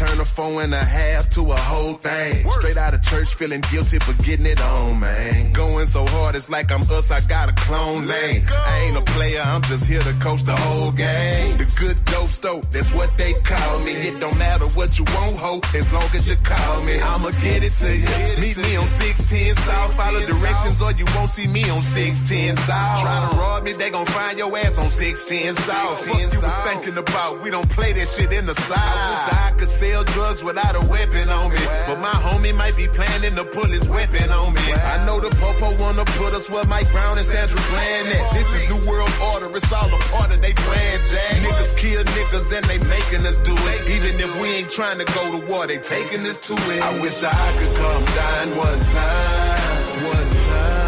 turn a four and a half to a whole thing. Straight out of church, feeling guilty for getting it on, man. Going so hard, it's like I'm us, I got a clone lane. I ain't a player, I'm just here to coach the whole game. The good dope stoke, that's what they call me. It don't matter what you want, hope, as long as you call me. I'ma get it to you. Meet me on 610 South, follow directions or you won't see me on 610 South. Try to rob me, they gon' find your ass on 610 South. Fuck you was thinking about, we don't play that shit in the South. I wish I could sell drugs without a weapon on me. But my homie might be planning to pull his weapon on me. I know the popo wanna put us where Mike Brown and Sandra Bland at. This is New World Order, it's all a part of they plan, Jack. Niggas kill niggas and they making us do it. Even if we ain't trying to go to war, they taking us to it. I wish I could come down one time, one time.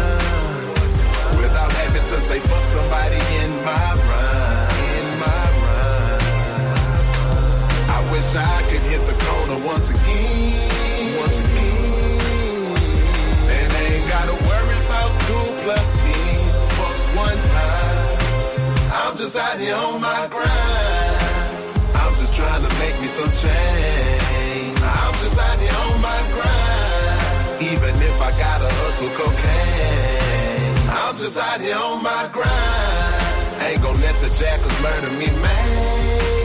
Hit the corner once again, once again. And I ain't gotta worry about two plus ten. Fuck one time. I'm just out here on my grind. I'm just trying to make me some change. I'm just out here on my grind. Even if I gotta hustle cocaine. I'm just out here on my grind. Ain't gonna let the jackals murder me, man.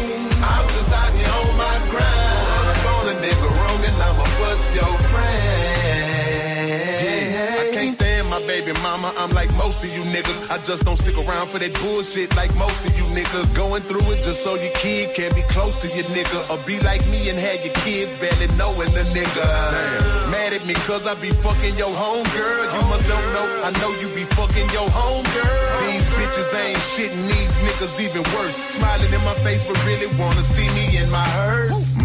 Mama. I'm like most of you niggas. I just don't stick around for that bullshit like most of you niggas. Going through it just so your kid can be close to your nigga. Or be like me and have your kids barely knowing the nigga. Damn. Mad at me cause I be fucking your home girl. You must don't know. I know you be fucking your home girl. These bitches ain't shitting, these niggas even worse. Smiling in my face but really wanna see me in my hearse.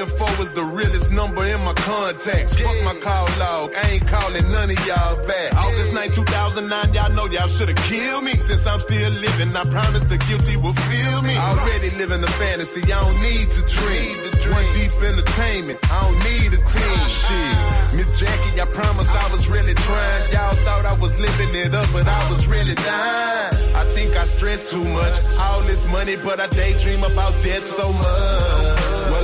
My info is the realest number in my contacts. Fuck my call log. I ain't calling none of y'all back. August 9, 2009, y'all know y'all should've killed me. Since I'm still living, I promise the guilty will feel me. Already living a fantasy, I don't need to dream. One deep entertainment, I don't need a team. Shit. Miss Jackie, I promise I was really trying. Y'all thought I was living it up, but I was really dying. I think I stress too much. All this money, but I daydream about death so much. Well,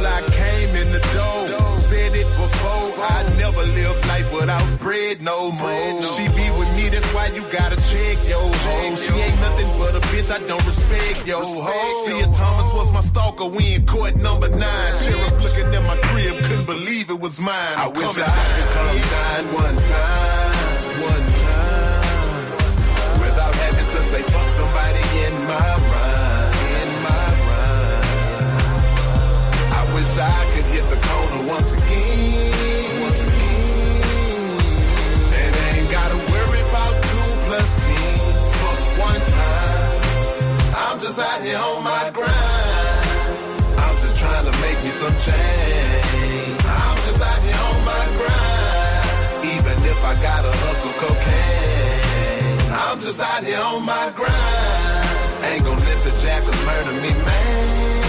bread no more. She be with me, that's why you gotta check yo ho. She ain't nothing but a bitch, I don't respect yo ho. See, Thomas was my stalker, we in court number nine. Sheriff looking at my crib, couldn't believe it was mine. I wish I could come down one time, one time. Without having to say fuck somebody in my rhyme, in my rhyme. I wish I could hit the corner once again, once again. Some change. I'm just out here on my grind. Even if I gotta hustle cocaine. I'm just out here on my grind. Ain't gonna let the jackals murder me, man.